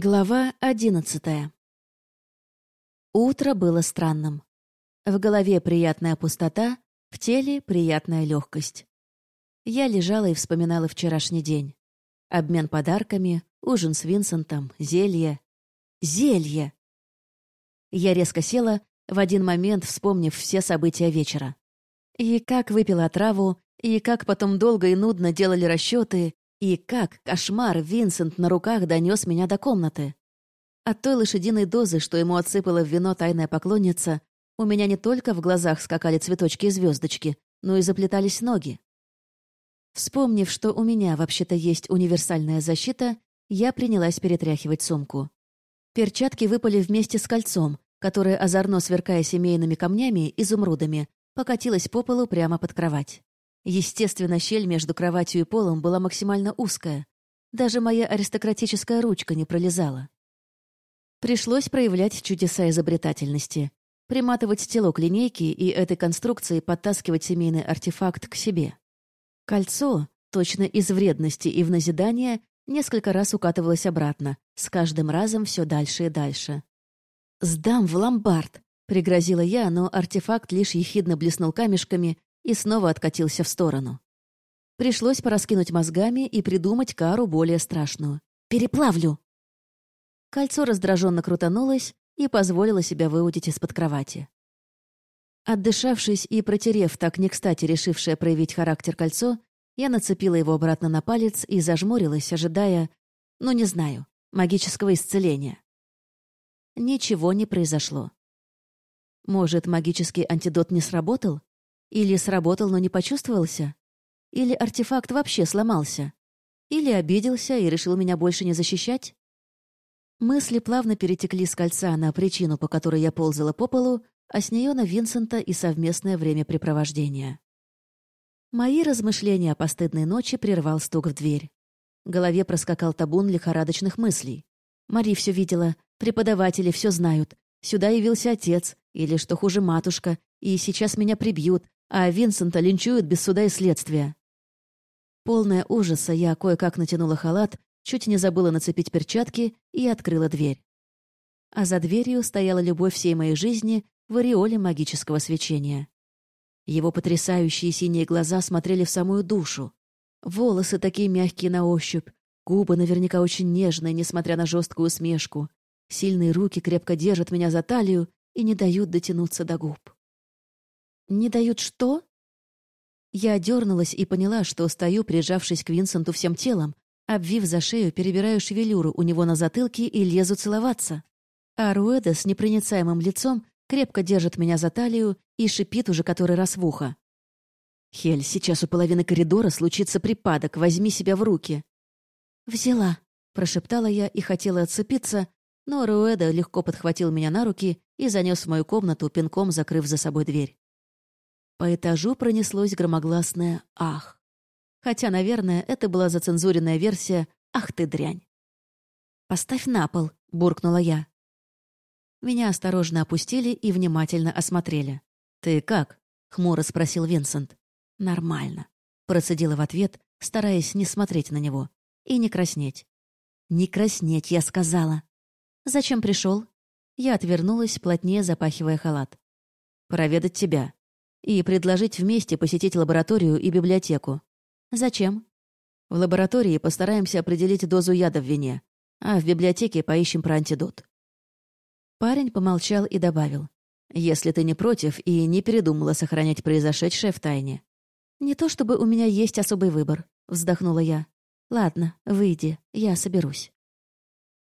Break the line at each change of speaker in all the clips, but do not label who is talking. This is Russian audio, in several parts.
Глава одиннадцатая. Утро было странным. В голове приятная пустота, в теле приятная легкость. Я лежала и вспоминала вчерашний день. Обмен подарками, ужин с Винсентом, зелье. Зелье! Я резко села, в один момент вспомнив все события вечера. И как выпила отраву, и как потом долго и нудно делали расчеты, и как кошмар Винсент на руках донес меня до комнаты. От той лошадиной дозы, что ему отсыпала в вино тайная поклонница, у меня не только в глазах скакали цветочки и звездочки, но и заплетались ноги. Вспомнив, что у меня вообще-то есть универсальная защита, я принялась перетряхивать сумку. Перчатки выпали вместе с кольцом, которое, озорно сверкая семейными камнями, изумрудами, покатилось по полу прямо под кровать. Естественно, щель между кроватью и полом была максимально узкая. Даже моя аристократическая ручка не пролезала. Пришлось проявлять чудеса изобретательности. Приматывать тело к линейке и этой конструкции подтаскивать семейный артефакт к себе. Кольцо, точно из вредности и в назидание, несколько раз укатывалось обратно, с каждым разом все дальше и дальше. «Сдам в ломбард!» — пригрозила я, но артефакт лишь ехидно блеснул камешками и снова откатился в сторону. Пришлось пораскинуть мозгами и придумать кару более страшную. «Переплавлю!» Кольцо раздраженно крутанулось и позволило себя выудить из-под кровати. Отдышавшись и протерев так не кстати решившее проявить характер кольцо, я нацепила его обратно на палец и зажмурилась, ожидая, ну не знаю, магического исцеления. Ничего не произошло. Может, магический антидот не сработал? Или сработал, но не почувствовался? Или артефакт вообще сломался? Или обиделся и решил меня больше не защищать? Мысли плавно перетекли с кольца на причину, по которой я ползала по полу, а с нее на Винсента и совместное времяпрепровождение. Мои размышления о постыдной ночи прервал стук в дверь. В голове проскакал табун лихорадочных мыслей. Мари все видела, преподаватели все знают. Сюда явился отец, или, что хуже, матушка, и сейчас меня прибьют, а Винсента линчуют без суда и следствия. Полная ужаса, я кое-как натянула халат, чуть не забыла нацепить перчатки и открыла дверь. А за дверью стояла любовь всей моей жизни в ореоле магического свечения. Его потрясающие синие глаза смотрели в самую душу. Волосы такие мягкие на ощупь, губы наверняка очень нежные, несмотря на жесткую усмешку. Сильные руки крепко держат меня за талию и не дают дотянуться до губ. «Не дают что?» Я дернулась и поняла, что стою, прижавшись к Винсенту всем телом, обвив за шею, перебираю шевелюру у него на затылке и лезу целоваться. А Руэда с непроницаемым лицом крепко держит меня за талию и шипит уже который раз в ухо. «Хель, сейчас у половины коридора случится припадок, возьми себя в руки». «Взяла», — прошептала я и хотела отцепиться, но Руэда легко подхватил меня на руки и занес в мою комнату, пинком закрыв за собой дверь. По этажу пронеслось громогласное «Ах!». Хотя, наверное, это была зацензуренная версия «Ах ты дрянь!». «Поставь на пол», — буркнула я. Меня осторожно опустили и внимательно осмотрели. «Ты как?» — хмуро спросил Винсент. «Нормально», — процедила в ответ, стараясь не смотреть на него. И не краснеть. «Не краснеть», — я сказала. «Зачем пришел?» Я отвернулась, плотнее запахивая халат. «Проведать тебя», и предложить вместе посетить лабораторию и библиотеку. Зачем? В лаборатории постараемся определить дозу яда в вине, а в библиотеке поищем про антидот. Парень помолчал и добавил. «Если ты не против и не передумала сохранять произошедшее в тайне». «Не то чтобы у меня есть особый выбор», — вздохнула я. «Ладно, выйди, я соберусь».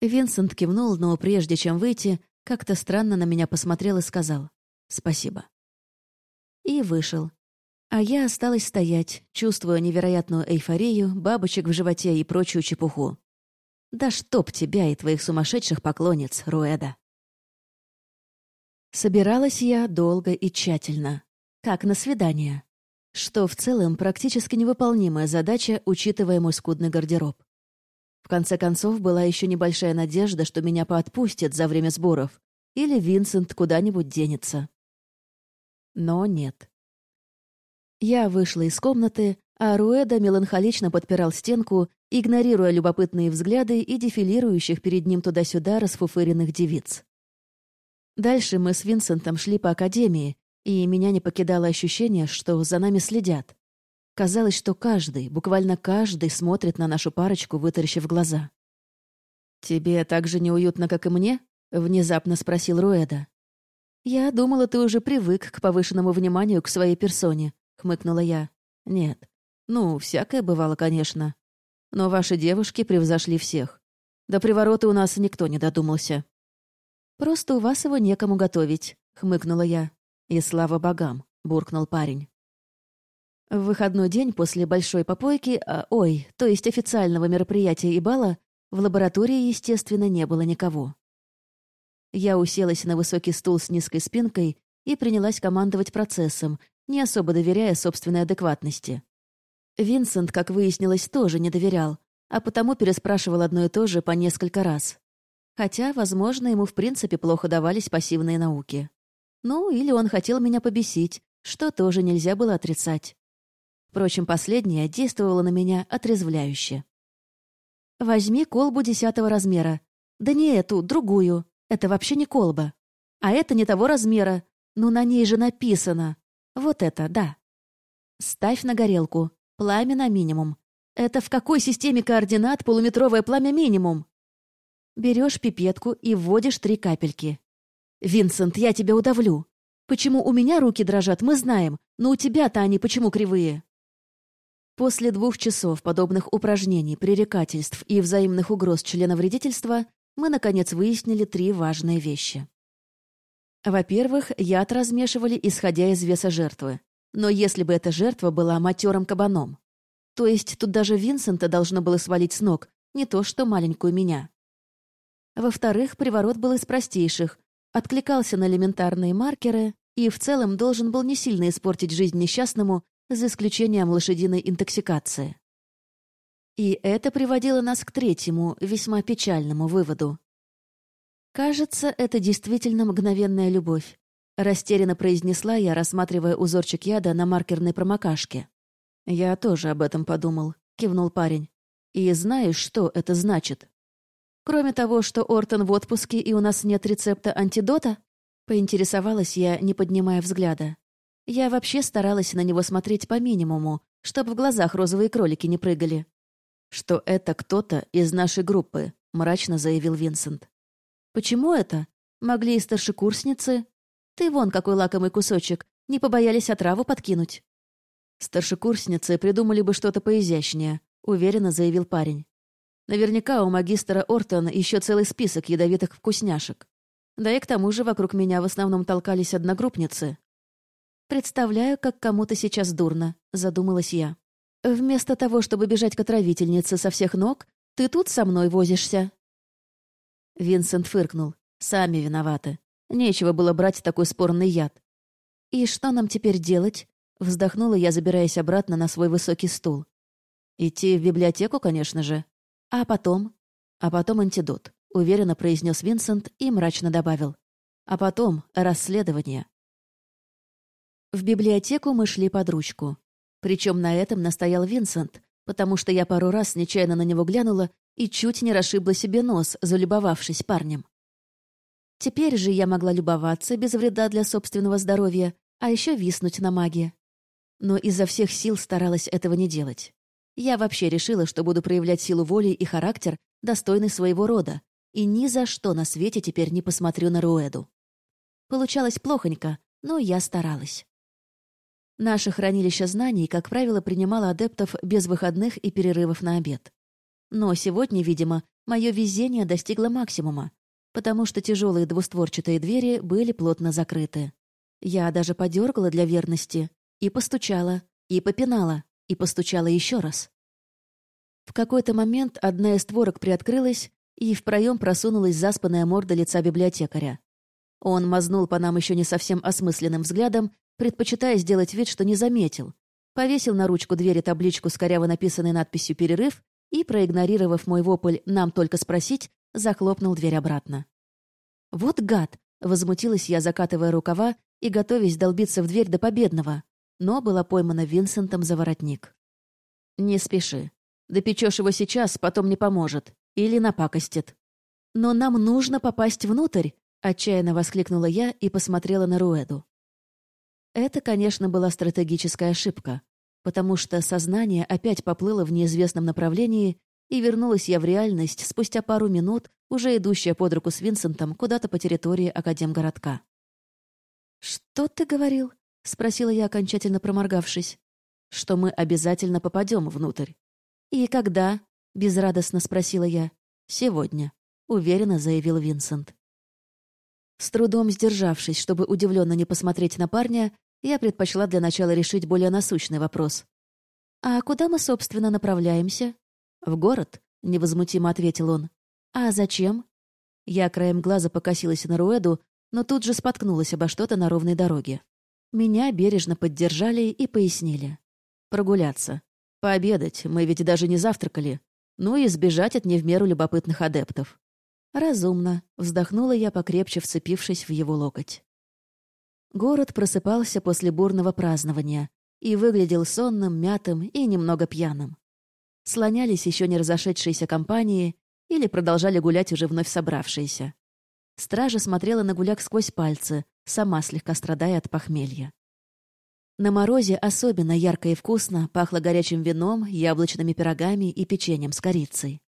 Винсент кивнул, но прежде чем выйти, как-то странно на меня посмотрел и сказал «Спасибо» и вышел. А я осталась стоять, чувствуя невероятную эйфорию, бабочек в животе и прочую чепуху. Да чтоб тебя и твоих сумасшедших поклонниц, Руэда. Собиралась я долго и тщательно, как на свидание, что в целом практически невыполнимая задача, учитывая мой скудный гардероб. В конце концов, была еще небольшая надежда, что меня поотпустят за время сборов, или Винсент куда-нибудь денется. Но нет. Я вышла из комнаты, а Руэда меланхолично подпирал стенку игнорируя любопытные взгляды и дефилирующих перед ним туда-сюда расфуфыренных девиц. Дальше мы с Винсентом шли по академии, и меня не покидало ощущение, что за нами следят. Казалось, что каждый, буквально каждый, смотрит на нашу парочку, вытаращив глаза. «Тебе так же неуютно, как и мне?» — внезапно спросил Руэда. «Я думала, ты уже привык к повышенному вниманию к своей персоне», — хмыкнула я. «Нет. Ну, всякое бывало, конечно. Но ваши девушки превзошли всех. До приворота у нас никто не додумался». «Просто у вас его некому готовить», — хмыкнула я. «И слава богам», — буркнул парень. В выходной день после большой попойки, а, ой, то есть официального мероприятия и бала, в лаборатории, естественно, не было никого. Я уселась на высокий стул с низкой спинкой и принялась командовать процессом, не особо доверяя собственной адекватности. Винсент, как выяснилось, тоже не доверял, а потому переспрашивал одно и то же по несколько раз. Хотя, возможно, ему в принципе плохо давались пассивные науки. Ну, или он хотел меня побесить, что тоже нельзя было отрицать. Впрочем, последнее действовало на меня отрезвляюще. Возьми колбу десятого размера. Да не эту, другую. Это вообще не колба. А это не того размера. Ну, на ней же написано. Вот это, да. Ставь на горелку. Пламя на минимум. Это в какой системе координат полуметровое пламя минимум? Берешь пипетку и вводишь три капельки. «Винсент, я тебя удавлю. Почему у меня руки дрожат, мы знаем, но у тебя-то они почему кривые?» После двух часов подобных упражнений, пререкательств и взаимных угроз члена вредительства мы, наконец, выяснили три важные вещи. Во-первых, яд размешивали, исходя из веса жертвы. Но если бы эта жертва была матерым кабаном. То есть тут даже Винсента должно было свалить с ног, не то что маленькую меня. Во-вторых, приворот был из простейших, откликался на элементарные маркеры и в целом должен был не сильно испортить жизнь несчастному за исключением лошадиной интоксикации. И это приводило нас к третьему, весьма печальному выводу. «Кажется, это действительно мгновенная любовь», — растерянно произнесла я, рассматривая узорчик яда на маркерной промокашке. «Я тоже об этом подумал», — кивнул парень. «И знаешь, что это значит?» «Кроме того, что Ортон в отпуске и у нас нет рецепта антидота?» — поинтересовалась я, не поднимая взгляда. Я вообще старалась на него смотреть по минимуму, чтобы в глазах розовые кролики не прыгали. «Что это кто-то из нашей группы», — мрачно заявил Винсент. «Почему это? Могли и старшекурсницы. Ты вон какой лакомый кусочек, не побоялись отраву подкинуть». «Старшекурсницы придумали бы что-то поизящнее», — уверенно заявил парень. «Наверняка у магистра Ортон еще целый список ядовитых вкусняшек. Да и к тому же вокруг меня в основном толкались одногруппницы, «Представляю, как кому-то сейчас дурно», — задумалась я. «Вместо того, чтобы бежать к отравительнице со всех ног, ты тут со мной возишься». Винсент фыркнул. «Сами виноваты. Нечего было брать такой спорный яд». «И что нам теперь делать?» — вздохнула я, забираясь обратно на свой высокий стул. «Идти в библиотеку, конечно же. А потом?» «А потом антидот», — уверенно произнес Винсент и мрачно добавил. «А потом расследование». В библиотеку мы шли под ручку. Причем на этом настоял Винсент, потому что я пару раз нечаянно на него глянула и чуть не расшибла себе нос, залюбовавшись парнем. Теперь же я могла любоваться без вреда для собственного здоровья, а еще виснуть на маге. Но изо всех сил старалась этого не делать. Я вообще решила, что буду проявлять силу воли и характер, достойный своего рода, и ни за что на свете теперь не посмотрю на Руэду. Получалось плохонько, но я старалась. Наше хранилище знаний, как правило, принимало адептов без выходных и перерывов на обед. Но сегодня, видимо, мое везение достигло максимума, потому что тяжелые двустворчатые двери были плотно закрыты. Я даже подергала для верности и постучала, и попинала, и постучала еще раз. В какой-то момент одна из створок приоткрылась, и в проем просунулась заспанная морда лица библиотекаря. Он мазнул по нам еще не совсем осмысленным взглядом предпочитая сделать вид, что не заметил. Повесил на ручку двери табличку с коряво написанной надписью «Перерыв» и, проигнорировав мой вопль «Нам только спросить», захлопнул дверь обратно. «Вот гад!» — возмутилась я, закатывая рукава и готовясь долбиться в дверь до победного, но была поймана Винсентом за воротник. «Не спеши. Допечешь его сейчас, потом не поможет. Или напакостит. «Но нам нужно попасть внутрь!» — отчаянно воскликнула я и посмотрела на Руэду. Это, конечно, была стратегическая ошибка, потому что сознание опять поплыло в неизвестном направлении, и вернулась я в реальность спустя пару минут, уже идущая под руку с Винсентом куда-то по территории Академгородка. «Что ты говорил?» — спросила я, окончательно проморгавшись. «Что мы обязательно попадем внутрь». «И когда?» — безрадостно спросила я. «Сегодня», — уверенно заявил Винсент. С трудом сдержавшись, чтобы удивленно не посмотреть на парня, я предпочла для начала решить более насущный вопрос. «А куда мы, собственно, направляемся?» «В город», — невозмутимо ответил он. «А зачем?» Я краем глаза покосилась на Руэду, но тут же споткнулась обо что-то на ровной дороге. Меня бережно поддержали и пояснили. «Прогуляться. Пообедать, мы ведь даже не завтракали. Ну и сбежать от не в меру любопытных адептов». «Разумно», — вздохнула я, покрепче вцепившись в его локоть. Город просыпался после бурного празднования и выглядел сонным, мятым и немного пьяным слонялись еще не разошедшиеся компании или продолжали гулять уже вновь собравшиеся. Стража смотрела на гуляк сквозь пальцы, сама слегка страдая от похмелья. На морозе особенно ярко и вкусно пахло горячим вином, яблочными пирогами и печеньем с корицей.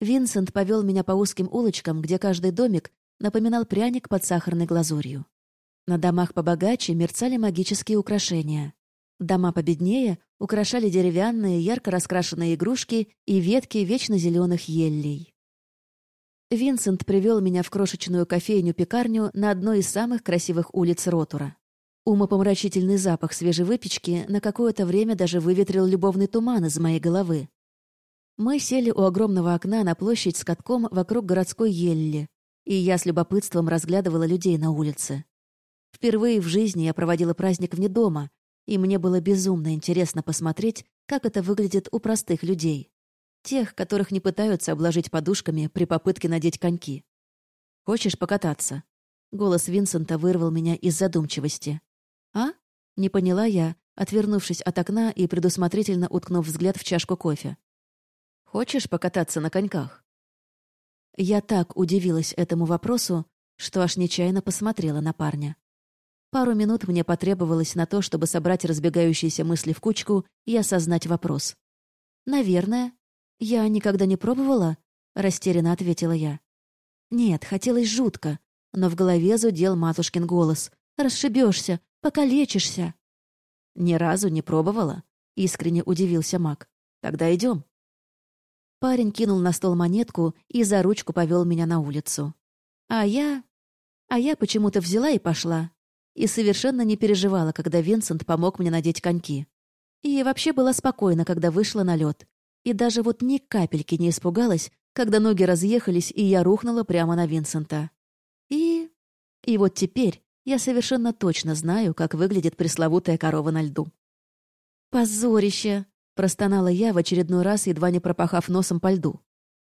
Винсент повел меня по узким улочкам, где каждый домик напоминал пряник под сахарной глазурью. На домах побогаче мерцали магические украшения. Дома победнее украшали деревянные, ярко раскрашенные игрушки и ветки вечно зеленых еллей. Винсент привел меня в крошечную кофейню-пекарню на одной из самых красивых улиц Ротура. Умопомрачительный запах свежей выпечки на какое-то время даже выветрил любовный туман из моей головы. Мы сели у огромного окна на площадь с катком вокруг городской елли, и я с любопытством разглядывала людей на улице. Впервые в жизни я проводила праздник вне дома, и мне было безумно интересно посмотреть, как это выглядит у простых людей. Тех, которых не пытаются обложить подушками при попытке надеть коньки. «Хочешь покататься?» Голос Винсента вырвал меня из задумчивости. «А?» — не поняла я, отвернувшись от окна и предусмотрительно уткнув взгляд в чашку кофе. «Хочешь покататься на коньках?» Я так удивилась этому вопросу, что аж нечаянно посмотрела на парня. Пару минут мне потребовалось на то, чтобы собрать разбегающиеся мысли в кучку и осознать вопрос. «Наверное. Я никогда не пробовала?» — растерянно ответила я. «Нет, хотелось жутко, но в голове зудел матушкин голос. Расшибешься, покалечишься». «Ни разу не пробовала?» — искренне удивился маг. «Тогда идем. Парень кинул на стол монетку и за ручку повел меня на улицу. А я... А я почему-то взяла и пошла и совершенно не переживала, когда Винсент помог мне надеть коньки. И вообще была спокойна, когда вышла на лед. И даже вот ни капельки не испугалась, когда ноги разъехались, и я рухнула прямо на Винсента. И... И вот теперь я совершенно точно знаю, как выглядит пресловутая корова на льду. «Позорище!» — простонала я в очередной раз, едва не пропахав носом по льду.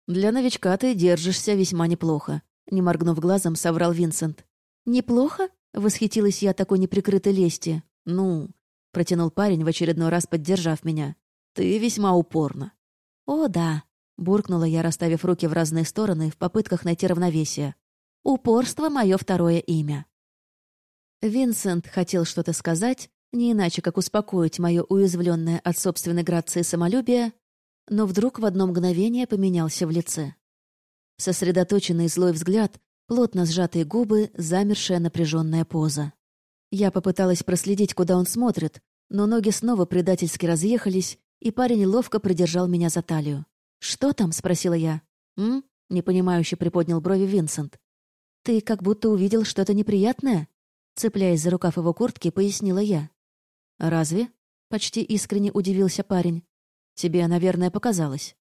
«Для новичка ты держишься весьма неплохо», — не моргнув глазом, соврал Винсент. «Неплохо?» Восхитилась я такой неприкрытой лести. «Ну...» — протянул парень, в очередной раз поддержав меня. «Ты весьма упорна». «О, да», — буркнула я, расставив руки в разные стороны в попытках найти равновесие. «Упорство — мое второе имя». Винсент хотел что-то сказать, не иначе, как успокоить мое уязвленное от собственной грации самолюбие, но вдруг в одно мгновение поменялся в лице. Сосредоточенный злой взгляд плотно сжатые губы, замершая напряженная поза. Я попыталась проследить, куда он смотрит, но ноги снова предательски разъехались, и парень ловко придержал меня за талию. «Что там?» — спросила я. «М?» — непонимающе приподнял брови Винсент. «Ты как будто увидел что-то неприятное?» Цепляясь за рукав его куртки, пояснила я. «Разве?» — почти искренне удивился парень. «Тебе, наверное, показалось».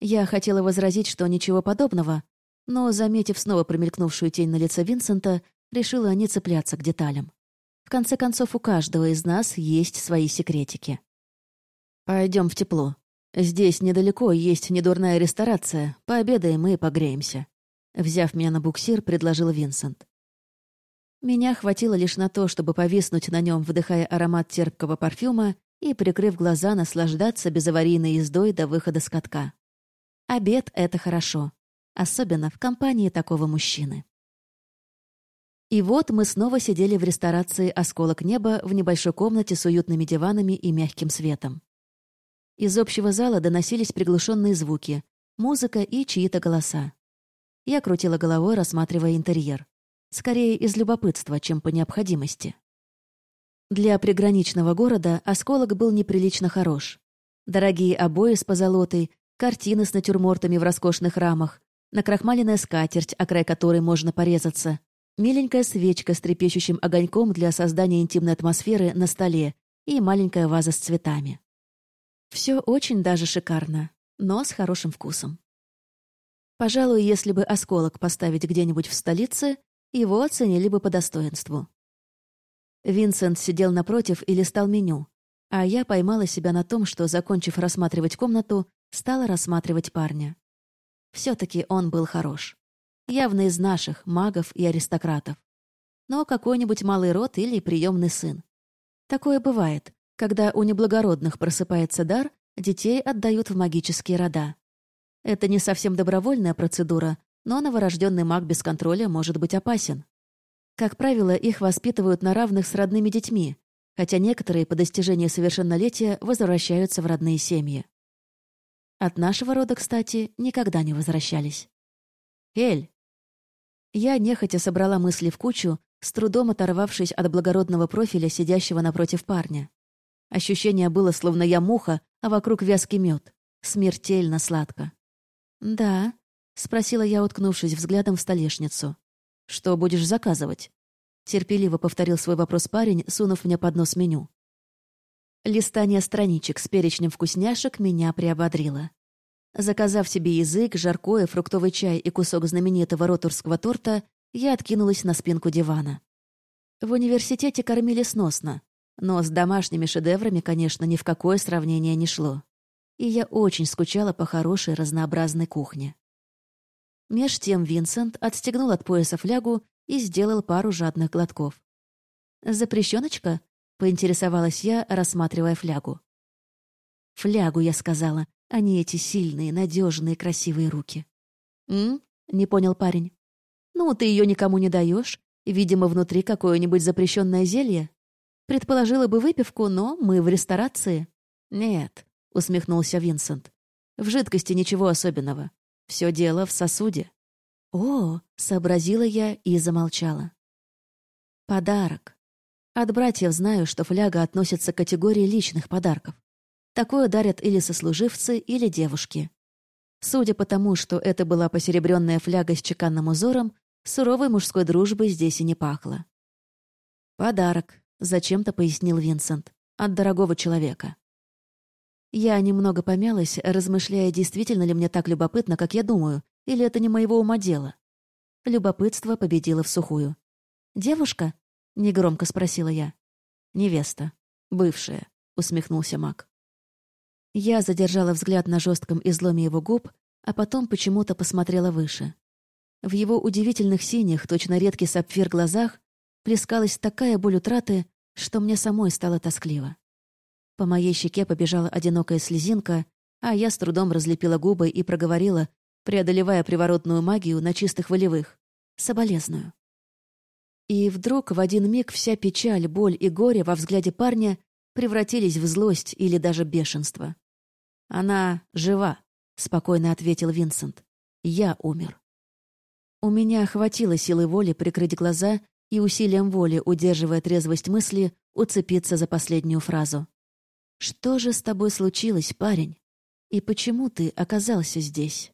Я хотела возразить, что ничего подобного, но, заметив снова промелькнувшую тень на лице Винсента, решила не цепляться к деталям. В конце концов, у каждого из нас есть свои секретики. Пойдем в тепло. Здесь недалеко есть недурная ресторация. Пообедаем и погреемся. Взяв меня на буксир, предложил Винсент. Меня хватило лишь на то, чтобы повиснуть на нем, вдыхая аромат терпкого парфюма и, прикрыв глаза, наслаждаться безаварийной ездой до выхода с катка. Обед — это хорошо, особенно в компании такого мужчины. И вот мы снова сидели в ресторации «Осколок неба» в небольшой комнате с уютными диванами и мягким светом. Из общего зала доносились приглушенные звуки, музыка и чьи-то голоса. Я крутила головой, рассматривая интерьер. Скорее из любопытства, чем по необходимости. Для приграничного города «Осколок» был неприлично хорош. Дорогие обои с позолотой, картины с натюрмортами в роскошных рамах, накрахмаленная скатерть, о край которой можно порезаться, Миленькая свечка с трепещущим огоньком для создания интимной атмосферы на столе и маленькая ваза с цветами. Все очень даже шикарно, но с хорошим вкусом. Пожалуй, если бы осколок поставить где-нибудь в столице, его оценили бы по достоинству. Винсент сидел напротив и листал меню, а я поймала себя на том, что, закончив рассматривать комнату, стала рассматривать парня. Все таки он был хорош явно из наших, магов и аристократов. Но какой-нибудь малый род или приемный сын. Такое бывает, когда у неблагородных просыпается дар, детей отдают в магические рода. Это не совсем добровольная процедура, но новорожденный маг без контроля может быть опасен. Как правило, их воспитывают на равных с родными детьми, хотя некоторые по достижении совершеннолетия возвращаются в родные семьи. От нашего рода, кстати, никогда не возвращались. «Эль!» Я нехотя собрала мысли в кучу, с трудом оторвавшись от благородного профиля сидящего напротив парня. Ощущение было, словно я муха, а вокруг вязкий мед. Смертельно сладко. «Да», — спросила я, уткнувшись взглядом в столешницу. «Что будешь заказывать?» Терпеливо повторил свой вопрос парень, сунув мне под нос меню. Листание страничек с перечнем вкусняшек меня приободрило. Заказав себе язык, жаркое, фруктовый чай и кусок знаменитого ротурского торта, я откинулась на спинку дивана. В университете кормили сносно, но с домашними шедеврами, конечно, ни в какое сравнение не шло. И я очень скучала по хорошей разнообразной кухне. Меж тем Винсент отстегнул от пояса флягу и сделал пару жадных глотков. «Запрещеночка?» — поинтересовалась я, рассматривая флягу. «Флягу», — я сказала, а не эти сильные, надежные, красивые руки. «М?» — не понял парень. «Ну, ты ее никому не даешь. Видимо, внутри какое-нибудь запрещенное зелье. Предположила бы выпивку, но мы в ресторации». «Нет», — усмехнулся Винсент. «В жидкости ничего особенного. Все дело в сосуде». «О!» — сообразила я и замолчала. «Подарок. От братьев знаю, что фляга относится к категории личных подарков. Такое дарят или сослуживцы, или девушки. Судя по тому, что это была посеребренная фляга с чеканным узором, суровой мужской дружбы здесь и не пахло. «Подарок», — зачем-то пояснил Винсент, — «от дорогого человека». Я немного помялась, размышляя, действительно ли мне так любопытно, как я думаю, или это не моего ума дело. Любопытство победило в сухую. «Девушка?» — негромко спросила я. «Невеста. Бывшая», — усмехнулся маг. Я задержала взгляд на жестком изломе его губ, а потом почему-то посмотрела выше. В его удивительных синих, точно редкий сапфир глазах плескалась такая боль утраты, что мне самой стало тоскливо. По моей щеке побежала одинокая слезинка, а я с трудом разлепила губы и проговорила, преодолевая приворотную магию на чистых волевых. Соболезную. И вдруг в один миг вся печаль, боль и горе во взгляде парня превратились в злость или даже бешенство. «Она жива», — спокойно ответил Винсент. «Я умер». У меня хватило силы воли прикрыть глаза и усилием воли, удерживая трезвость мысли, уцепиться за последнюю фразу. «Что же с тобой случилось, парень? И почему ты оказался здесь?»